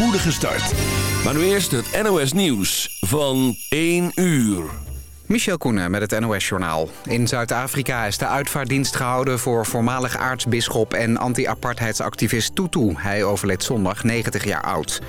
spoedige start. Maar nu eerst het NOS Nieuws van 1 uur. Michel Koenen met het NOS-journaal. In Zuid-Afrika is de uitvaarddienst gehouden voor voormalig aartsbisschop en anti-apartheidsactivist Tutu. Hij overleed zondag, 90 jaar oud.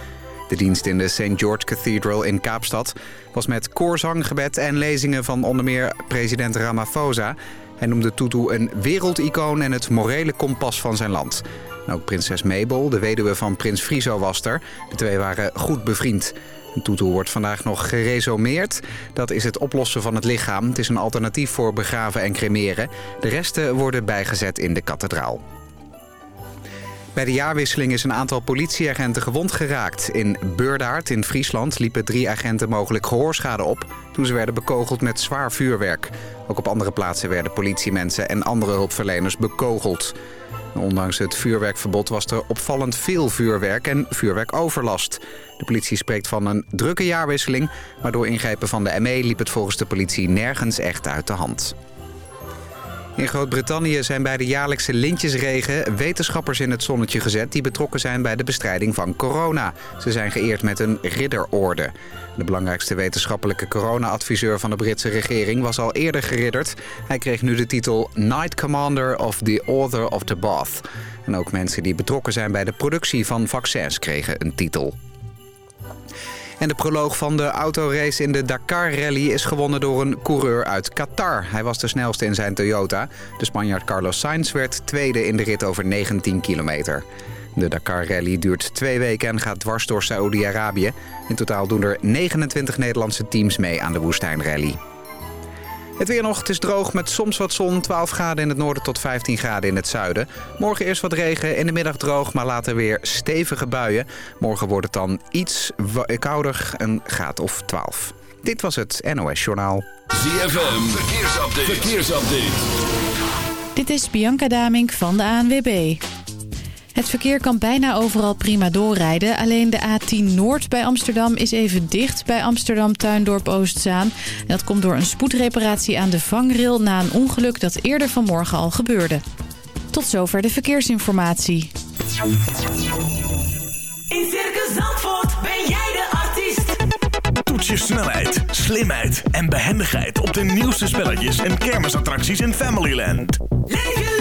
De dienst in de St. George Cathedral in Kaapstad was met koorzanggebed en lezingen van onder meer president Ramaphosa. Hij noemde Tutu een wereldicoon en het morele kompas van zijn land. Ook prinses Mabel, de weduwe van prins Friso, was er. De twee waren goed bevriend. Tutu wordt vandaag nog geresomeerd. Dat is het oplossen van het lichaam. Het is een alternatief voor begraven en cremeren. De resten worden bijgezet in de kathedraal. Bij de jaarwisseling is een aantal politieagenten gewond geraakt. In Beurdaard in Friesland liepen drie agenten mogelijk gehoorschade op... toen ze werden bekogeld met zwaar vuurwerk. Ook op andere plaatsen werden politiemensen en andere hulpverleners bekogeld. Ondanks het vuurwerkverbod was er opvallend veel vuurwerk en vuurwerkoverlast. De politie spreekt van een drukke jaarwisseling... maar door ingrijpen van de ME liep het volgens de politie nergens echt uit de hand. In Groot-Brittannië zijn bij de jaarlijkse lintjesregen wetenschappers in het zonnetje gezet... die betrokken zijn bij de bestrijding van corona. Ze zijn geëerd met een ridderorde. De belangrijkste wetenschappelijke corona-adviseur van de Britse regering was al eerder geridderd. Hij kreeg nu de titel Knight Commander of the Author of the Bath. En ook mensen die betrokken zijn bij de productie van vaccins kregen een titel. En de proloog van de autorace in de Dakar Rally is gewonnen door een coureur uit Qatar. Hij was de snelste in zijn Toyota. De Spanjaard Carlos Sainz werd tweede in de rit over 19 kilometer. De Dakar Rally duurt twee weken en gaat dwars door Saoedi-Arabië. In totaal doen er 29 Nederlandse teams mee aan de woestijnrally. Het weer nog, het is droog met soms wat zon. 12 graden in het noorden tot 15 graden in het zuiden. Morgen eerst wat regen, in de middag droog, maar later weer stevige buien. Morgen wordt het dan iets kouder, een graad of 12. Dit was het NOS Journaal. ZFM, verkeersupdate. verkeersupdate. Dit is Bianca Damink van de ANWB. Het verkeer kan bijna overal prima doorrijden. Alleen de A10 Noord bij Amsterdam is even dicht bij Amsterdam Tuindorp Oostzaan. dat komt door een spoedreparatie aan de vangrail na een ongeluk dat eerder vanmorgen al gebeurde. Tot zover de verkeersinformatie. In Circus Zandvoort ben jij de artiest. Toets je snelheid, slimheid en behendigheid op de nieuwste spelletjes en kermisattracties in Familyland. Leef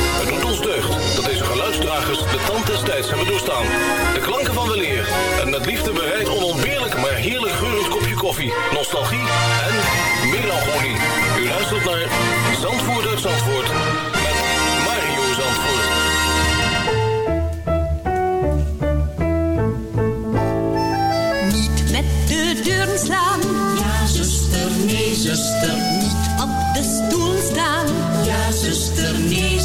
De tand des tijds hebben doorstaan. De klanken van weleer en met liefde bereid onontbeerlijk maar heerlijk geurend kopje koffie, nostalgie en melancholie. U luistert naar Zandvoort uit Zandvoort met Mario Zandvoort. Niet met de deuren slaan. Ja, zuster, nee, zuster. Niet op de stoel staan. Ja, zuster,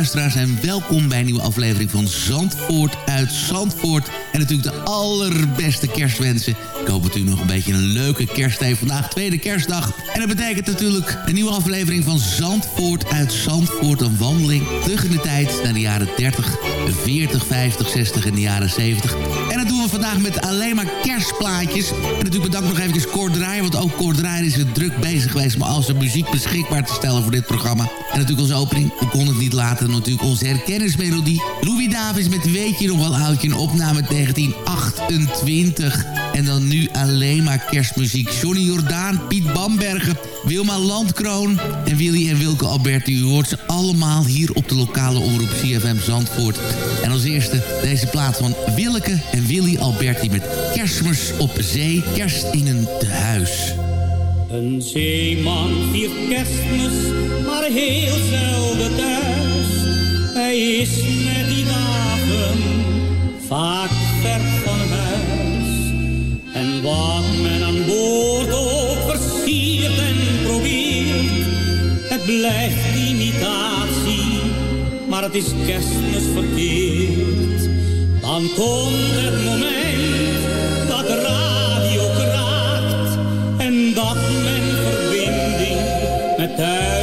Luisteraars en welkom bij een nieuwe aflevering van Zandvoort uit Zandvoort. En natuurlijk de allerbeste kerstwensen. Ik hoop dat u nog een beetje een leuke kerst heeft. Vandaag tweede kerstdag. En dat betekent natuurlijk een nieuwe aflevering van Zandvoort uit Zandvoort. Een wandeling terug in de tijd naar de jaren 30, 40, 50, 60 en de jaren 70. En dat doen vandaag met alleen maar kerstplaatjes. En natuurlijk bedankt nog even Draaier, want ook Cor Draaier is er druk bezig geweest... om al zijn muziek beschikbaar te stellen voor dit programma. En natuurlijk onze opening, we konden het niet laten, natuurlijk onze herkennismelodie. Louis Davis met Weet je nog wel oudje, een opname 1928. En dan nu alleen maar kerstmuziek. Johnny Jordaan, Piet Bambergen, Wilma Landkroon en Willy en Wilke Alberti. U hoort ze allemaal hier op de lokale omroep CFM Zandvoort. En als eerste deze plaat van Willeke en Willy Alberti met Kerstmis op zee, kerst in een tehuis. Een zeeman viert kerstmis, maar heel zelden thuis. Hij is met die dagen vaak wat men aan boord ook versiert en probeert, het blijft imitatie, maar het is kerstmis verkeerd. Dan komt het moment dat de radio kraakt en dat men verbinding met thuis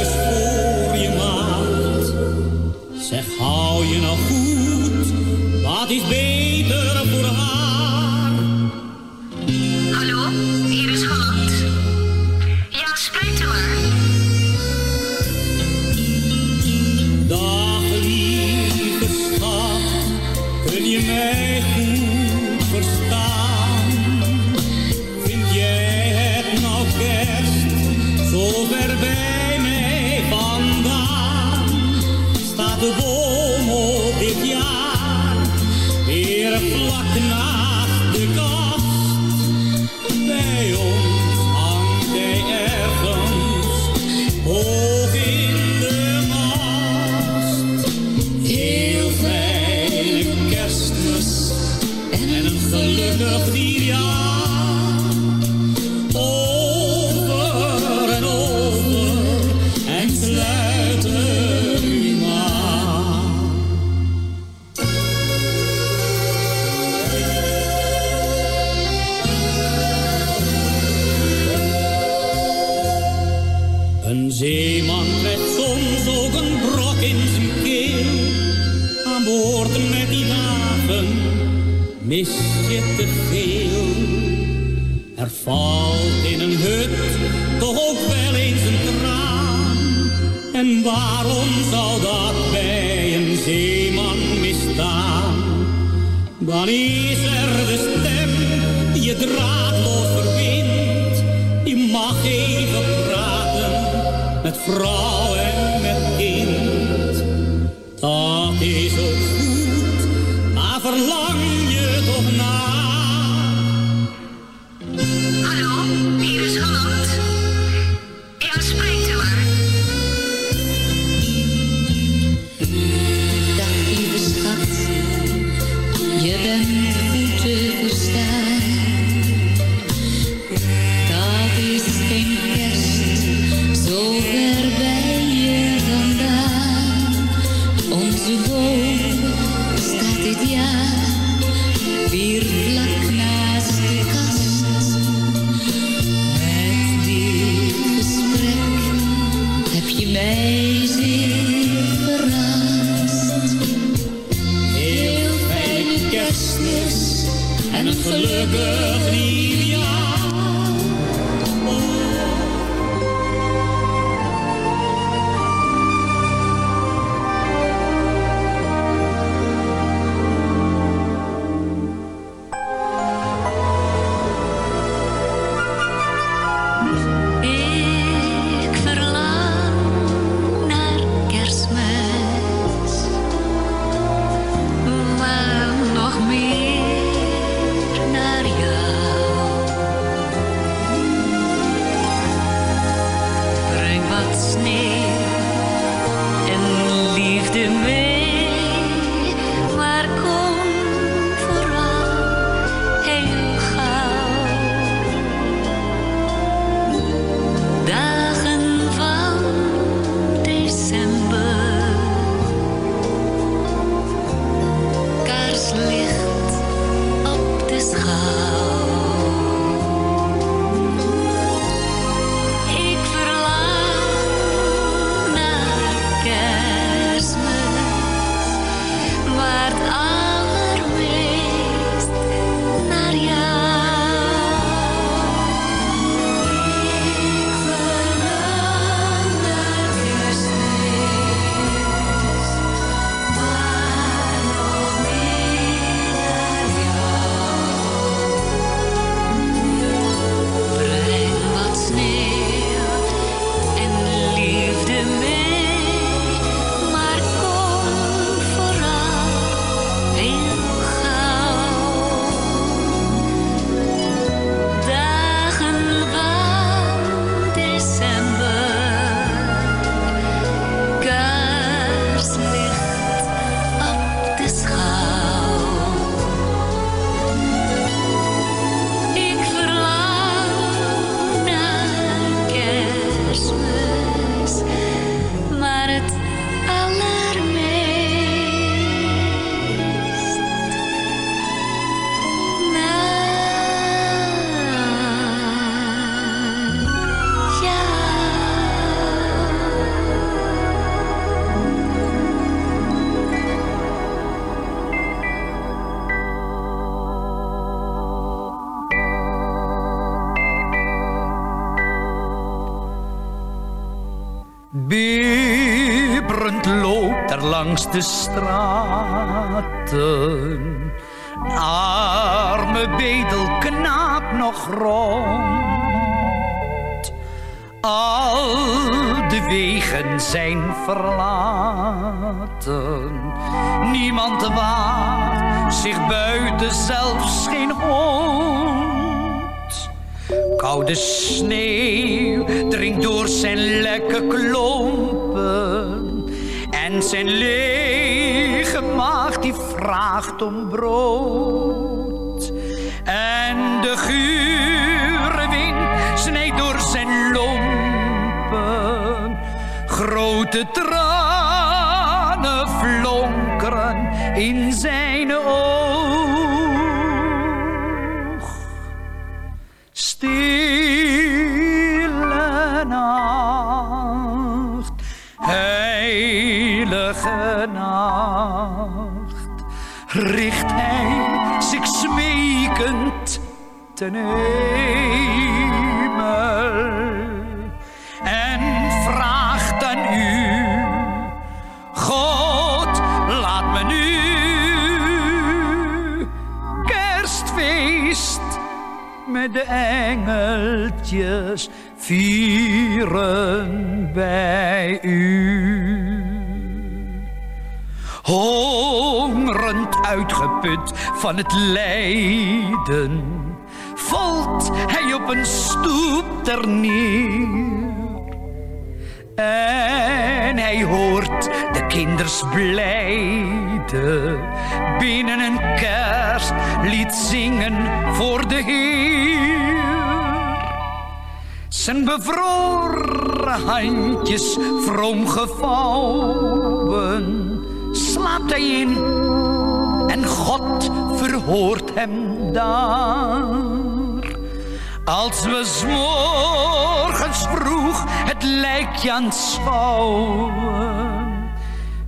mis je te veel. Er valt in een hut toch ook wel eens een traan. En waarom zou dat bij een zeeman misstaan? Dan is er de stem die je draadloos verbindt. Die mag even praten met vrouw de straten. Arme bedelknaap nog rond. Al de wegen zijn verlaten. Niemand waagt zich buiten zelfs geen hond. Koude sneeuw dringt door zijn lekke klompen. Zijn lege maag die vraagt om brood. En de gure wind snijdt door zijn lompen. Grote tranen flonkeren in zijn hemel en vraagt aan u, God, laat me nu kerstfeest met de engeltjes vieren bij u. Hongerend uitgeput van het lijden, valt hij op een stoep ter neer. En hij hoort de kinders blijden binnen een kerstlied zingen voor de Heer. Zijn bevroren handjes vroom gevouwen, slaapt hij in en God verhoort hem daar. Als we 's morgens vroeg het lijkje aanschouwen,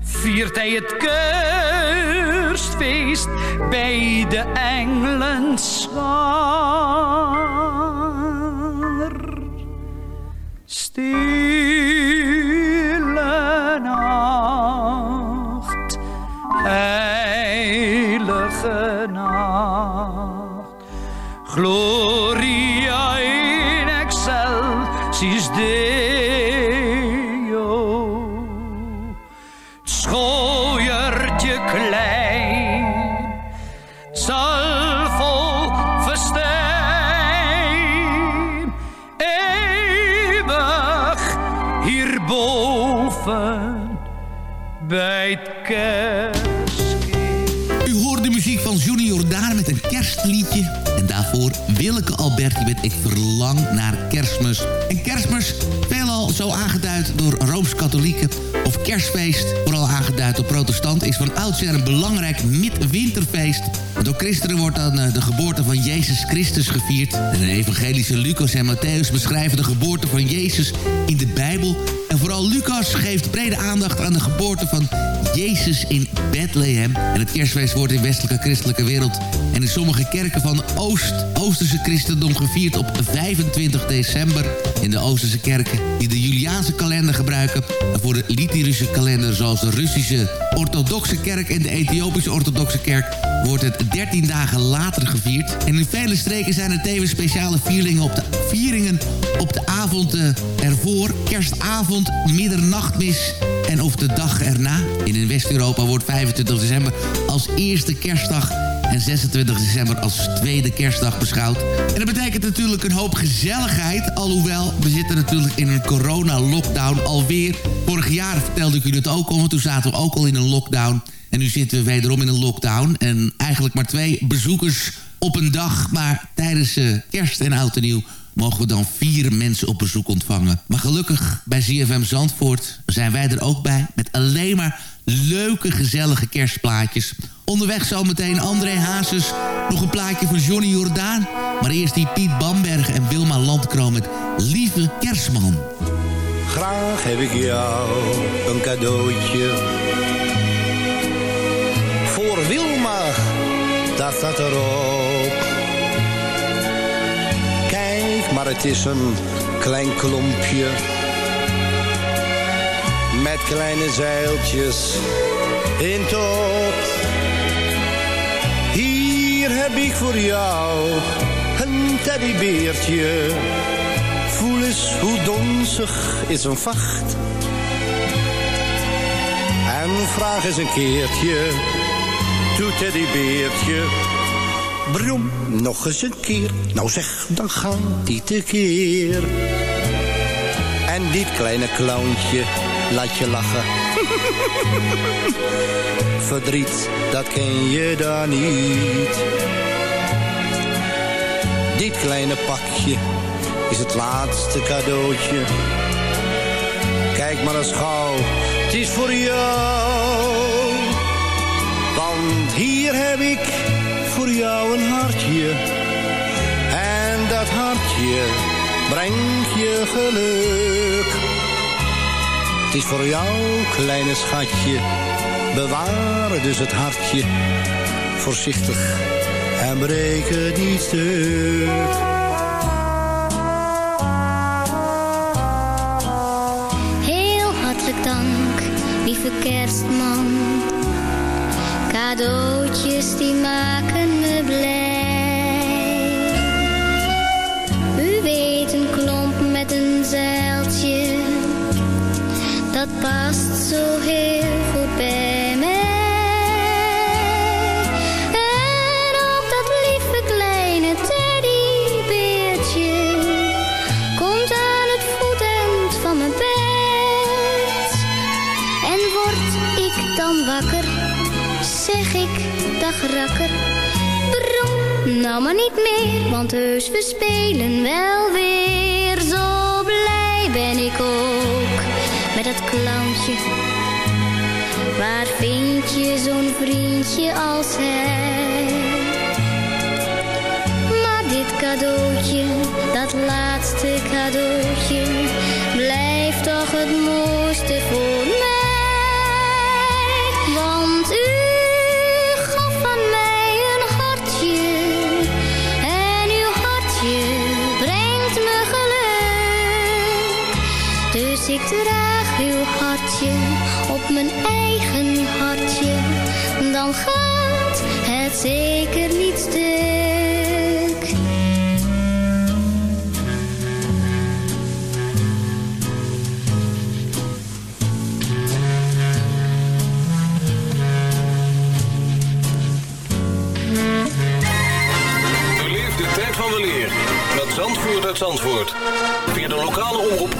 viert hij het kerstfeest bij de engelen schaar. Stille nacht, heilige nacht, Gloria in excelsis Deo. Het schooiertje klein zal vol festijn eeuwig hierboven bij het kerstkind. Willeke Alberti met Ik verlang naar kerstmis. En kerstmis, veelal zo aangeduid door Rooms-Katholieken... of kerstfeest, vooral aangeduid door protestanten... is van oudsher een belangrijk midwinterfeest. Door christenen wordt dan eh, de geboorte van Jezus Christus gevierd. En de evangelische Lucas en Matthäus beschrijven de geboorte van Jezus in de Bijbel... En vooral Lucas geeft brede aandacht aan de geboorte van Jezus in Bethlehem. En het kerstfeest wordt in westelijke christelijke wereld en in sommige kerken van Oost, Oosterse christendom gevierd op 25 december. In de Oosterse kerken die de Juliaanse kalender gebruiken. En voor de liturgische kalender zoals de Russische orthodoxe kerk en de Ethiopische orthodoxe kerk wordt het 13 dagen later gevierd. En in vele streken zijn er tevens speciale vieringen op de, vieringen op de avond eh, ervoor. Kerstavond, middernachtmis en of de dag erna. In West-Europa wordt 25 december als eerste kerstdag en 26 december als tweede kerstdag beschouwd. En dat betekent natuurlijk een hoop gezelligheid. Alhoewel, we zitten natuurlijk in een corona-lockdown alweer. Vorig jaar vertelde ik u het ook al, want toen zaten we ook al in een lockdown. En nu zitten we wederom in een lockdown. En eigenlijk maar twee bezoekers op een dag. Maar tijdens uh, kerst en oud en nieuw mogen we dan vier mensen op bezoek ontvangen. Maar gelukkig bij ZFM Zandvoort zijn wij er ook bij... met alleen maar leuke, gezellige kerstplaatjes. Onderweg zometeen André Hazes, nog een plaatje van Johnny Jordaan... maar eerst die Piet Bamberg en Wilma Landkroon met Lieve Kerstman. Graag heb ik jou een cadeautje. Voor Wilma, dat staat erop. Maar het is een klein klompje. Met kleine zeiltjes in tot. Hier heb ik voor jou een teddybeertje. Voel eens hoe donzig is een vacht. En vraag eens een keertje, toe teddybeertje. Brom, nog eens een keer. Nou zeg, dan gaat die tekeer. En dit kleine clowntje laat je lachen. Verdriet, dat ken je dan niet. Dit kleine pakje is het laatste cadeautje. Kijk maar eens gauw, het is voor jou. Want hier heb ik voor jou een hartje. En dat hartje brengt je geluk. Het is voor jou, kleine schatje. Bewaar dus het hartje. Voorzichtig en breek het niet stuk. Heel hartelijk dank, lieve kerstman. Cadeautjes die maken rakker. Brom, nou maar niet meer, want heus we spelen wel weer. Zo blij ben ik ook met dat clowntje. Waar vind je zo'n vriendje als hij? Maar dit cadeautje, dat laatste cadeautje, blijft toch het mooiste voor mij. Ik draag uw hartje op mijn eigen hartje, dan gaat het zeker niet stuk. Beleef de tijd van de leer met Zandvoort uit Zandvoort. Via de lokale omroep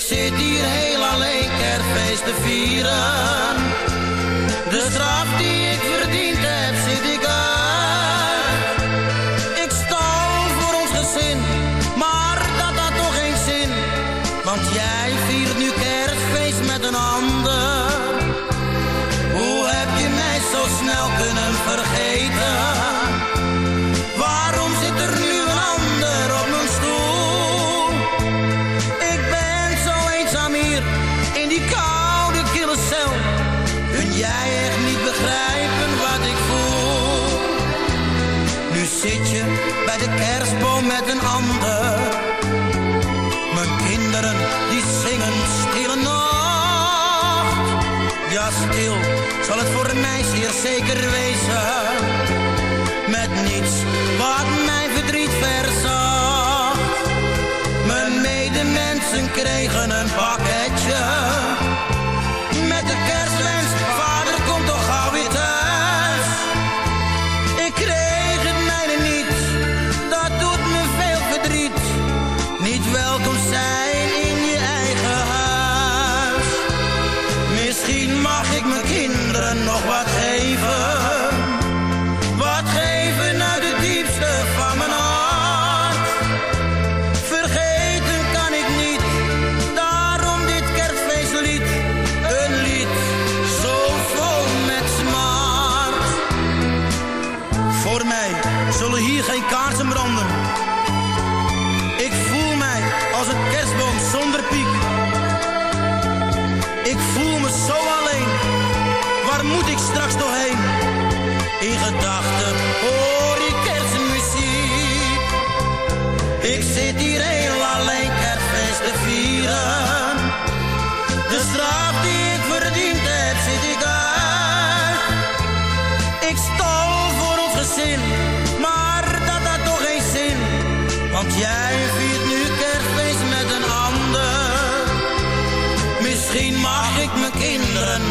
Ik zit hier heel alleen kerstfeest te vieren. De straf zeker wezen. met niets wat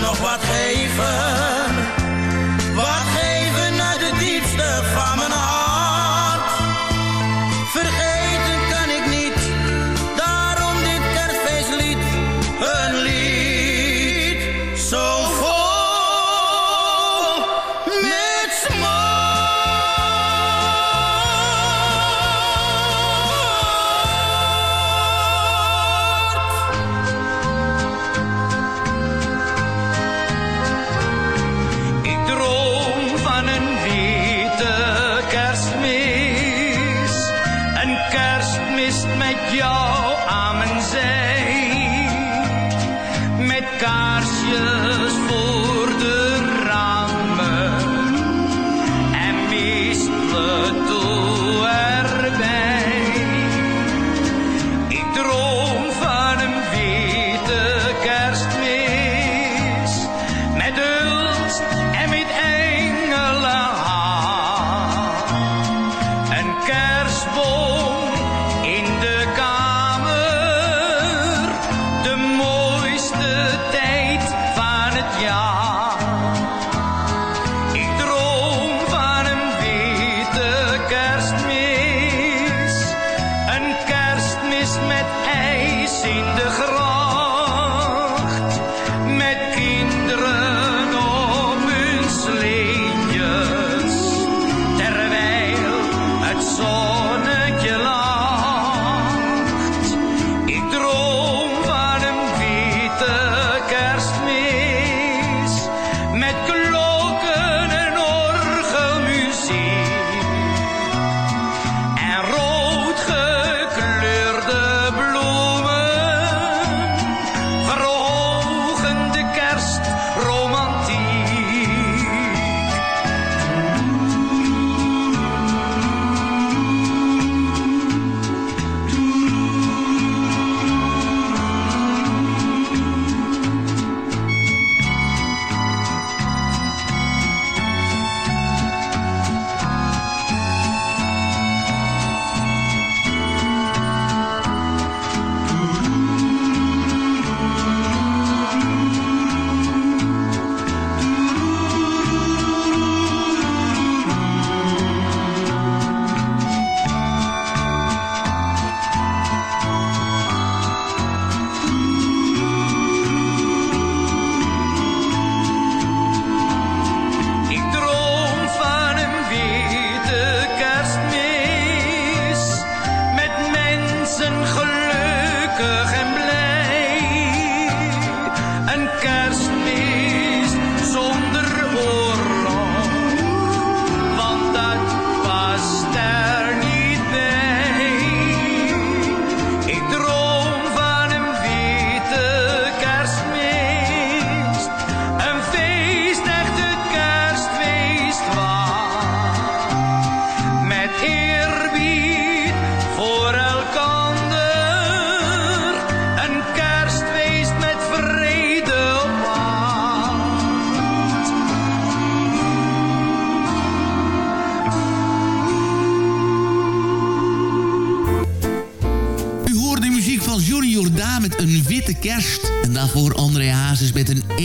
nog wat geven.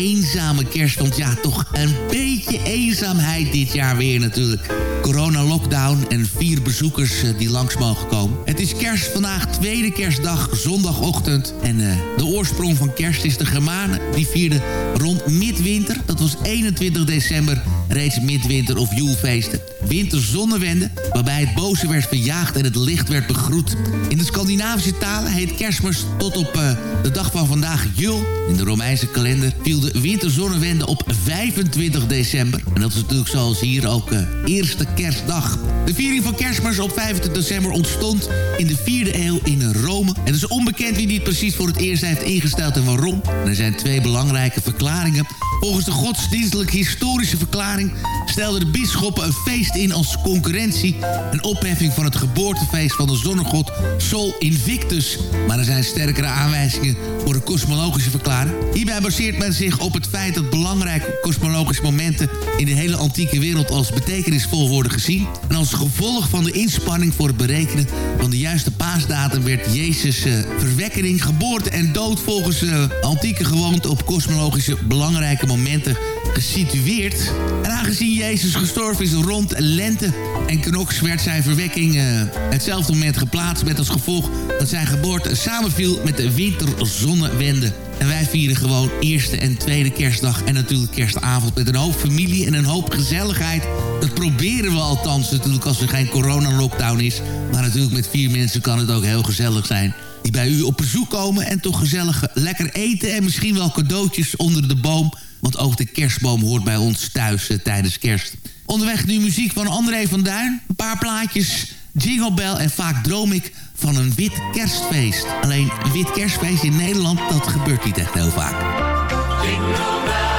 Eenzame kerst. Want ja, toch een beetje eenzaamheid dit jaar weer natuurlijk. Corona-lockdown en vier bezoekers eh, die langs mogen komen. Het is kerst vandaag, tweede kerstdag, zondagochtend. En uh, de oorsprong van kerst is de Germanen. Die vierden rond midwinter, dat was 21 december, reeds midwinter of joelfeesten. Winterzonnewende, waarbij het boze werd verjaagd en het licht werd begroet. In de Scandinavische talen heet kerstmis tot op uh, de dag van vandaag Jul. In de Romeinse kalender viel de winterzonnewende op 25 december. En dat is natuurlijk zoals hier ook uh, eerste kerstdag. De viering van kerstmis op 25 december ontstond in de 4e eeuw in Rome. En het is onbekend wie dit precies voor het eerst heeft ingesteld en waarom. Er zijn twee belangrijke verklaringen. Volgens de godsdienstelijk-historische verklaring stelden de bisschoppen een feest in als concurrentie. Een opheffing van het geboortefeest van de zonnegod Sol Invictus. Maar er zijn sterkere aanwijzingen voor de kosmologische verklaring. Hierbij baseert men zich op het feit dat belangrijke kosmologische momenten in de hele antieke wereld als betekenisvol worden gezien. En als gevolg van de inspanning voor het berekenen van de juiste paasdatum werd Jezus' uh, verwekking, geboorte en dood volgens uh, antieke gewoonte op kosmologische belangrijke momenten gesitueerd. En aangezien Jezus gestorven is rond lente en knoks werd zijn verwekking uh, hetzelfde moment geplaatst met als gevolg dat zijn geboorte samenviel met de winterzonnewende. En wij vieren gewoon eerste en tweede kerstdag en natuurlijk kerstavond met een hoop familie en een hoop gezelligheid. Dat proberen we althans natuurlijk als er geen corona-lockdown is. Maar natuurlijk met vier mensen kan het ook heel gezellig zijn die bij u op bezoek komen en toch gezellig lekker eten en misschien wel cadeautjes onder de boom. Want ook de kerstboom hoort bij ons thuis uh, tijdens kerst. Onderweg nu muziek van André van Duin. Een paar plaatjes, Jingle Bell en vaak droom ik van een wit kerstfeest. Alleen een wit kerstfeest in Nederland, dat gebeurt niet echt heel vaak. Jingle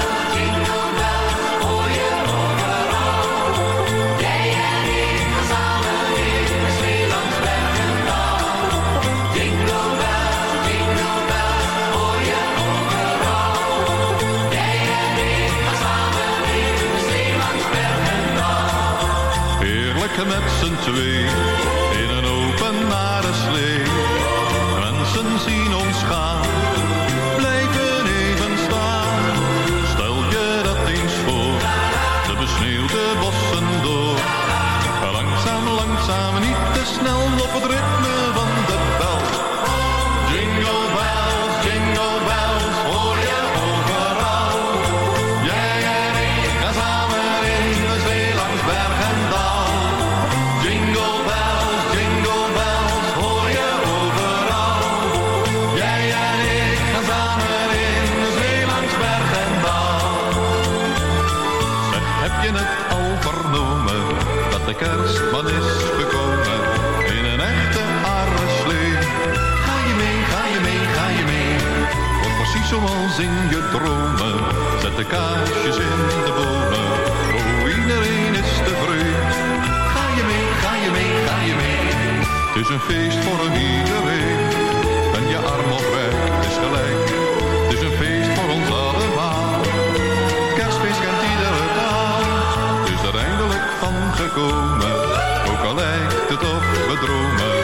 met z'n twee, in je dromen. Zet de kaarsjes in de bomen, oh iedereen is tevreden. Ga je mee, ga je mee, ga je mee, het is een feest voor een iedereen. Ben je arm rijk, het is gelijk, het is een feest voor ons allemaal. Kerstfeest kent iedere taal, het is er eindelijk van gekomen. Ook al lijkt het op we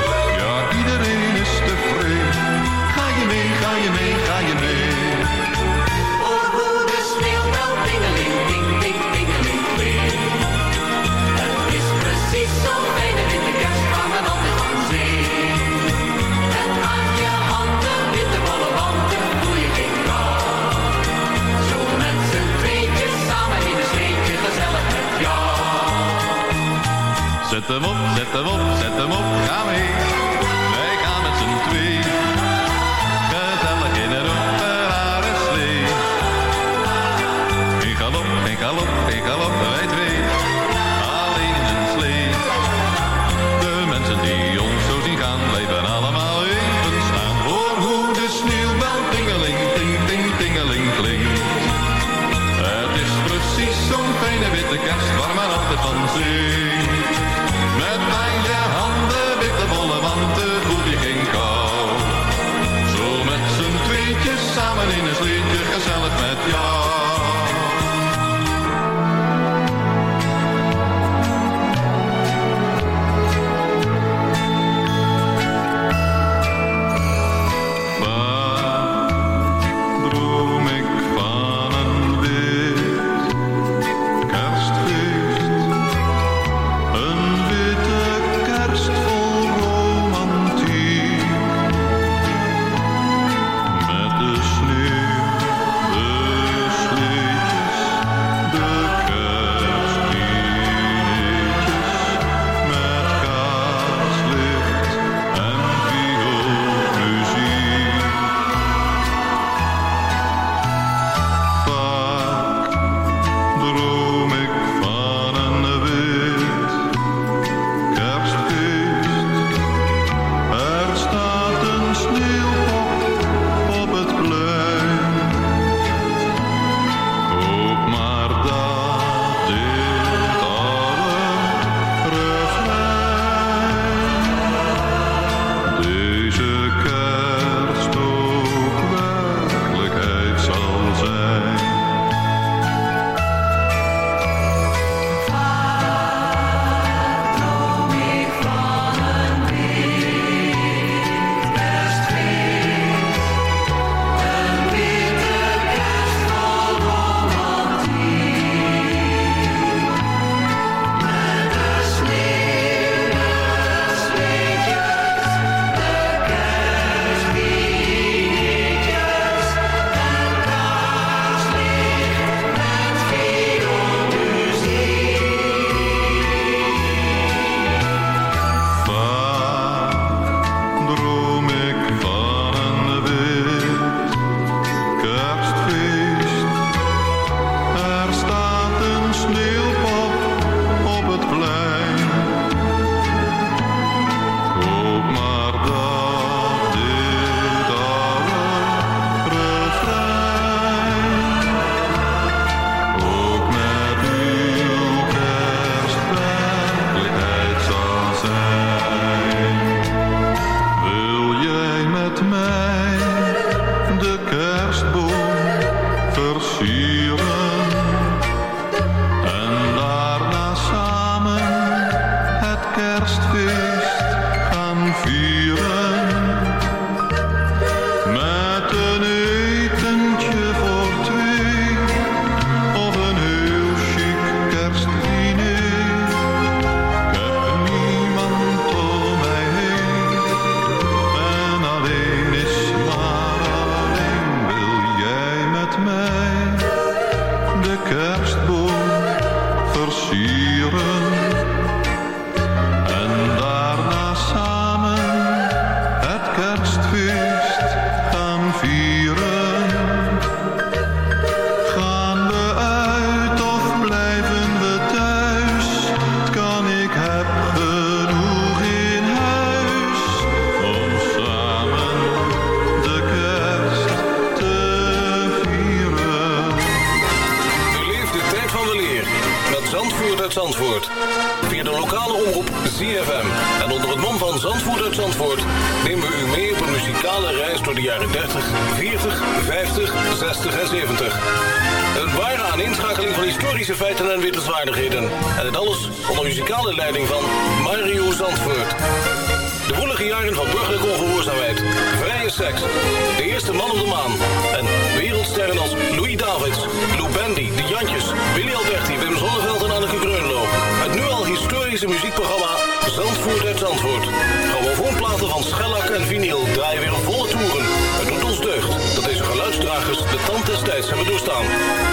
tijds hebben doorstaan.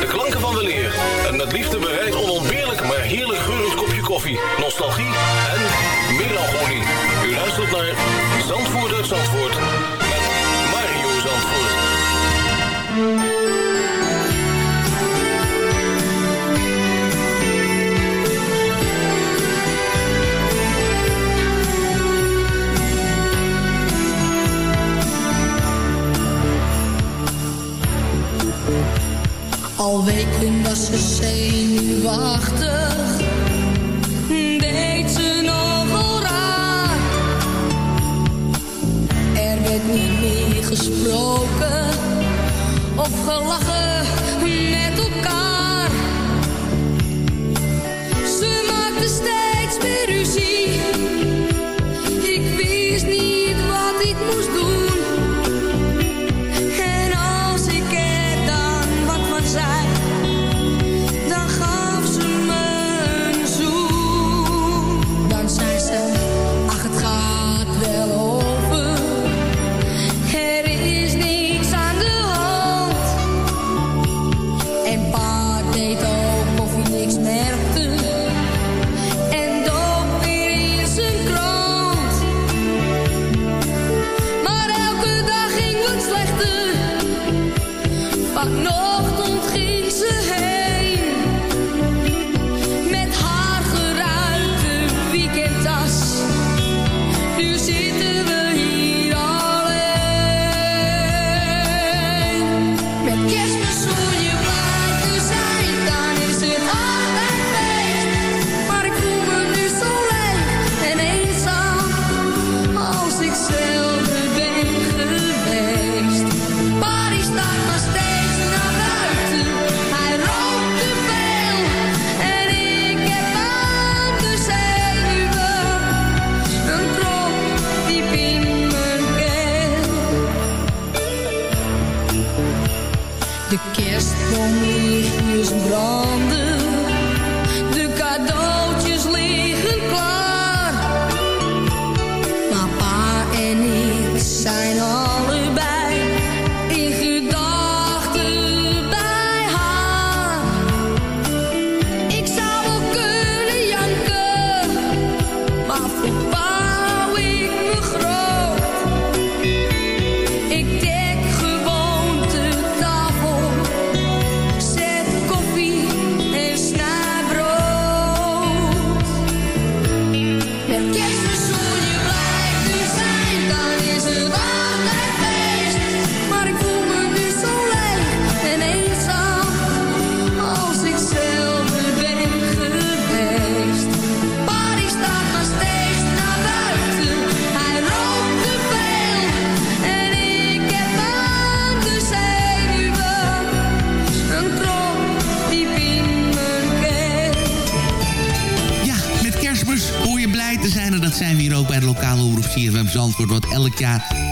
Gesproken of gelachen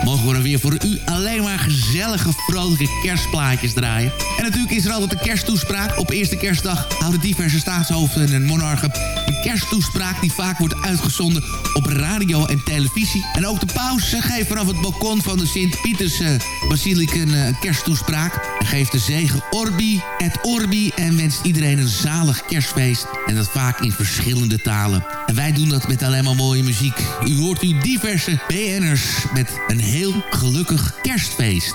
Mogen we er weer voor u alleen maar gezellige, vrolijke kerstplaatjes draaien. Is er altijd een kersttoespraak. Op eerste kerstdag houden diverse staatshoofden en monarchen een kersttoespraak... die vaak wordt uitgezonden op radio en televisie. En ook de paus geeft vanaf het balkon van de Sint-Pieters uh, Basiliek een uh, kersttoespraak. En geeft de zegen Orbi et Orbi en wenst iedereen een zalig kerstfeest. En dat vaak in verschillende talen. En wij doen dat met alleen maar mooie muziek. U hoort u diverse BN'ers met een heel gelukkig kerstfeest.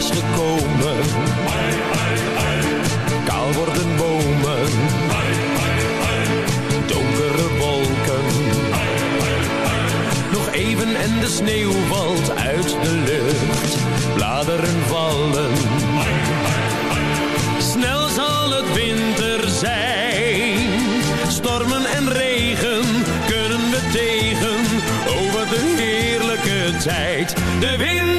Is gekomen. Kaal worden bomen. Donkere wolken. Nog even en de sneeuw valt uit de lucht. Bladeren vallen. Snel zal het winter zijn. Stormen en regen kunnen we tegen. Over de heerlijke tijd. De winter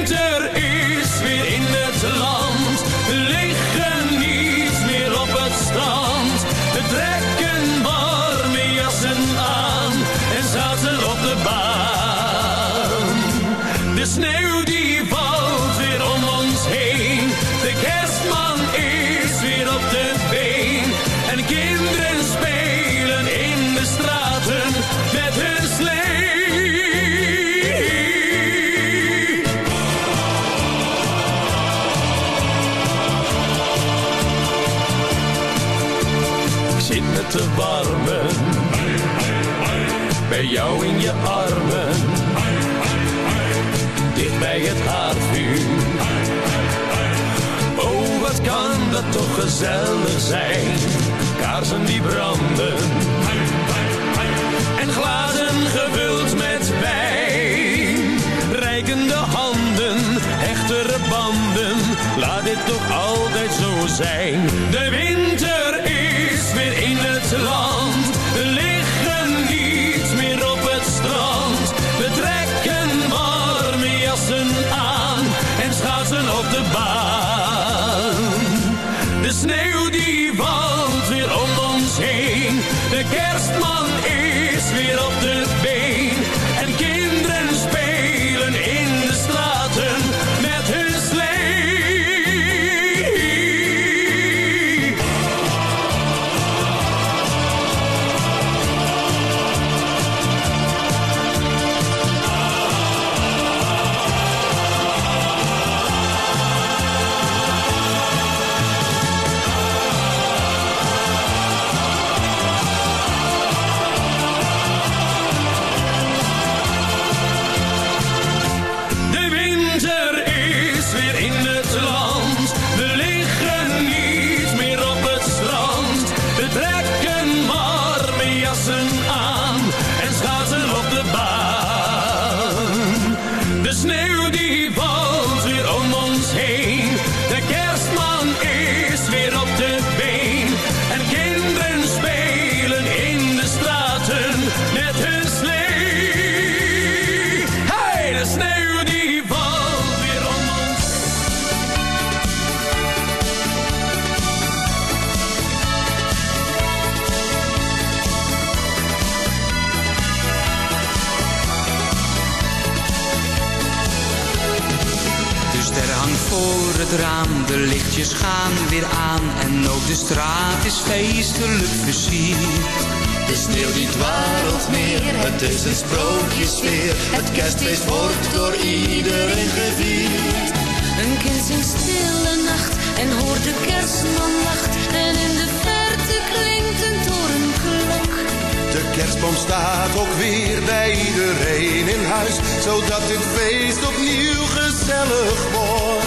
het raam, de lichtjes gaan weer aan en ook de straat is feestelijk versierd. De sneeuw die dwarrelt meer, het is een sprookjesfeer. Het kerstfeest wordt door iedereen gevierd. Een kind zingt stille nacht en hoort de kerstman lacht. En in de verte klinkt een torenklok. De kerstboom staat ook weer bij iedereen in huis, zodat dit feest opnieuw gezellig wordt.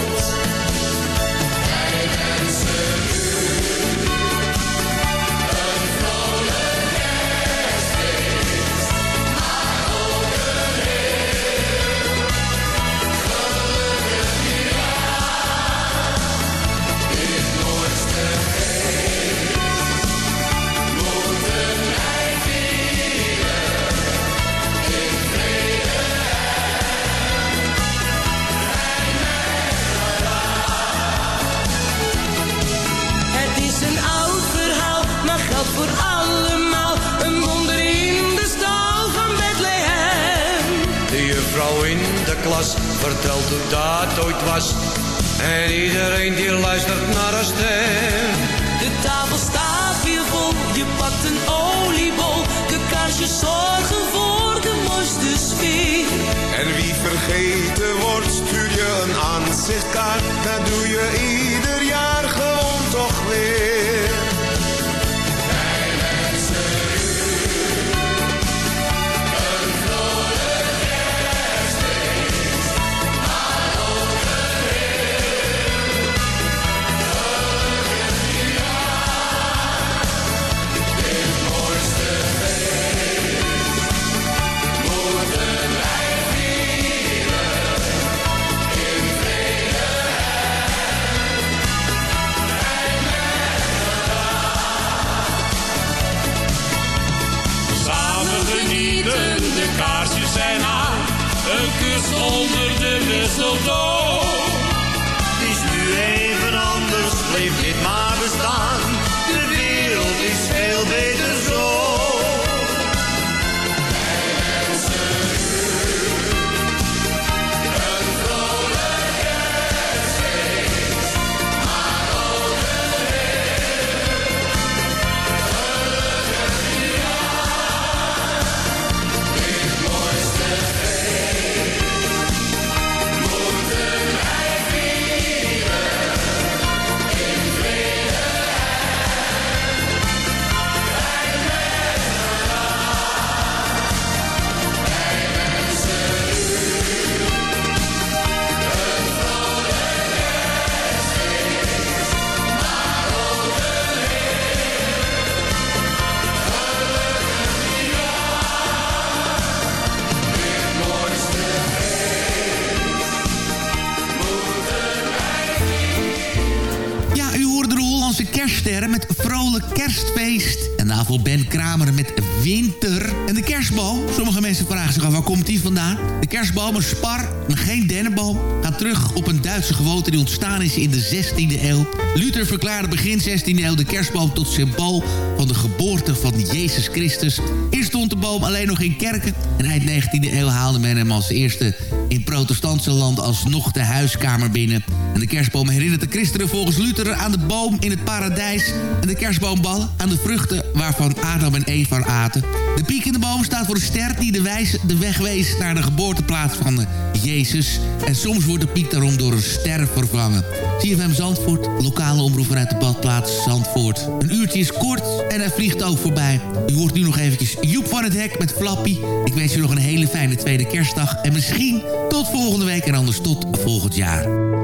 De klas vertelt hoe dat ooit was. En iedereen die luistert naar haar stem. De tafel staat weer vol, je pakt een oliebol. De kaarsjes zorgen voor de mooiste sfeer. En wie vergeten wordt, stuur je een aanzichtkaart. Dat doe je ieder mistletoe. Het is nu even anders, bleef dit maar vrolijk kerstfeest. En daarvoor Ben Kramer met winter. En de kerstboom, sommige mensen vragen zich af waar komt die vandaan? De kerstboom, een spar, maar geen dennenboom, gaat terug op een Duitse gewoonte die ontstaan is in de 16e eeuw. Luther verklaarde begin 16e eeuw de kerstboom tot symbool van de geboorte van Jezus Christus. Eerst stond de boom alleen nog in kerken. En eind 19e eeuw haalde men hem als eerste in protestantse land alsnog de huiskamer binnen. En de kerstboom herinnert de christenen volgens Luther aan de boom in het paradijs. En de kerstboomballen aan de vruchten waarvan Adam en Eva aten. De piek in de boom staat voor de ster die de, wijs, de weg wees naar de geboorteplaats van de Jezus. En soms wordt de piek daarom door een ster vervangen. CFM Zandvoort, lokale omroep vanuit de badplaats Zandvoort. Een uurtje is kort en hij vliegt ook voorbij. U hoort nu nog eventjes Joep van het Hek met Flappy. Ik wens u nog een hele fijne tweede kerstdag. En misschien tot volgende week en anders tot volgend jaar.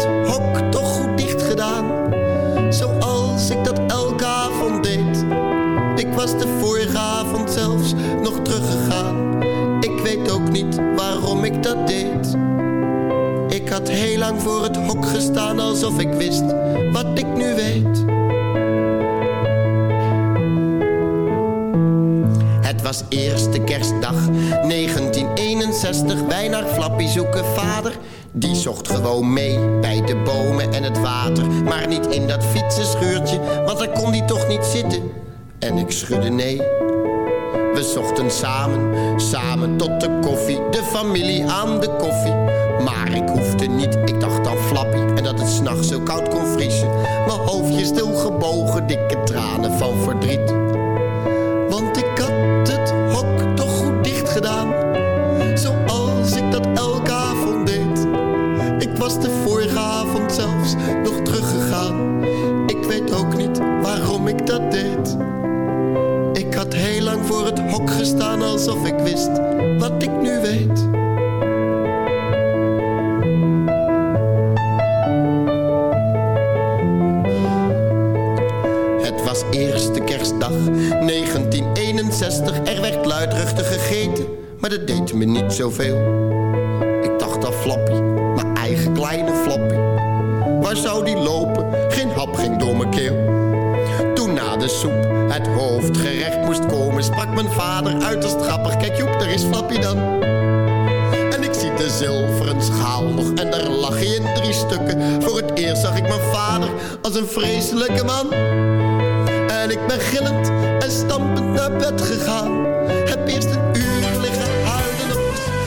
zoals ik dat elke avond deed. Ik was de vorige avond zelfs nog teruggegaan. Ik weet ook niet waarom ik dat deed. Ik had heel lang voor het hok gestaan alsof ik wist wat ik nu weet. Was eerste kerstdag 1961. Wij naar Flappy zoeken vader. Die zocht gewoon mee bij de bomen en het water. Maar niet in dat fietsenschuurtje, want daar kon hij toch niet zitten. En ik schudde nee. We zochten samen, samen tot de koffie. De familie aan de koffie. Maar ik hoefde niet, ik dacht aan Flappy. En dat het s'nachts zo koud kon vriezen. Mijn hoofdje stil gebogen, dikke tranen van verdriet. Ik had heel lang voor het hok gestaan alsof ik wist wat ik nu weet. Het was eerste kerstdag 1961. Er werd luidruchtig gegeten, maar dat deed me niet zoveel. Een vreselijke man. En ik ben gillend en stampend naar bed gegaan. Heb eerst een uur liggen huilen op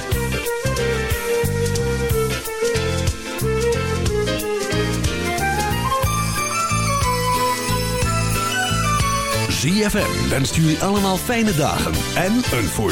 ZFM wenst jullie allemaal fijne dagen en een voorspoedig.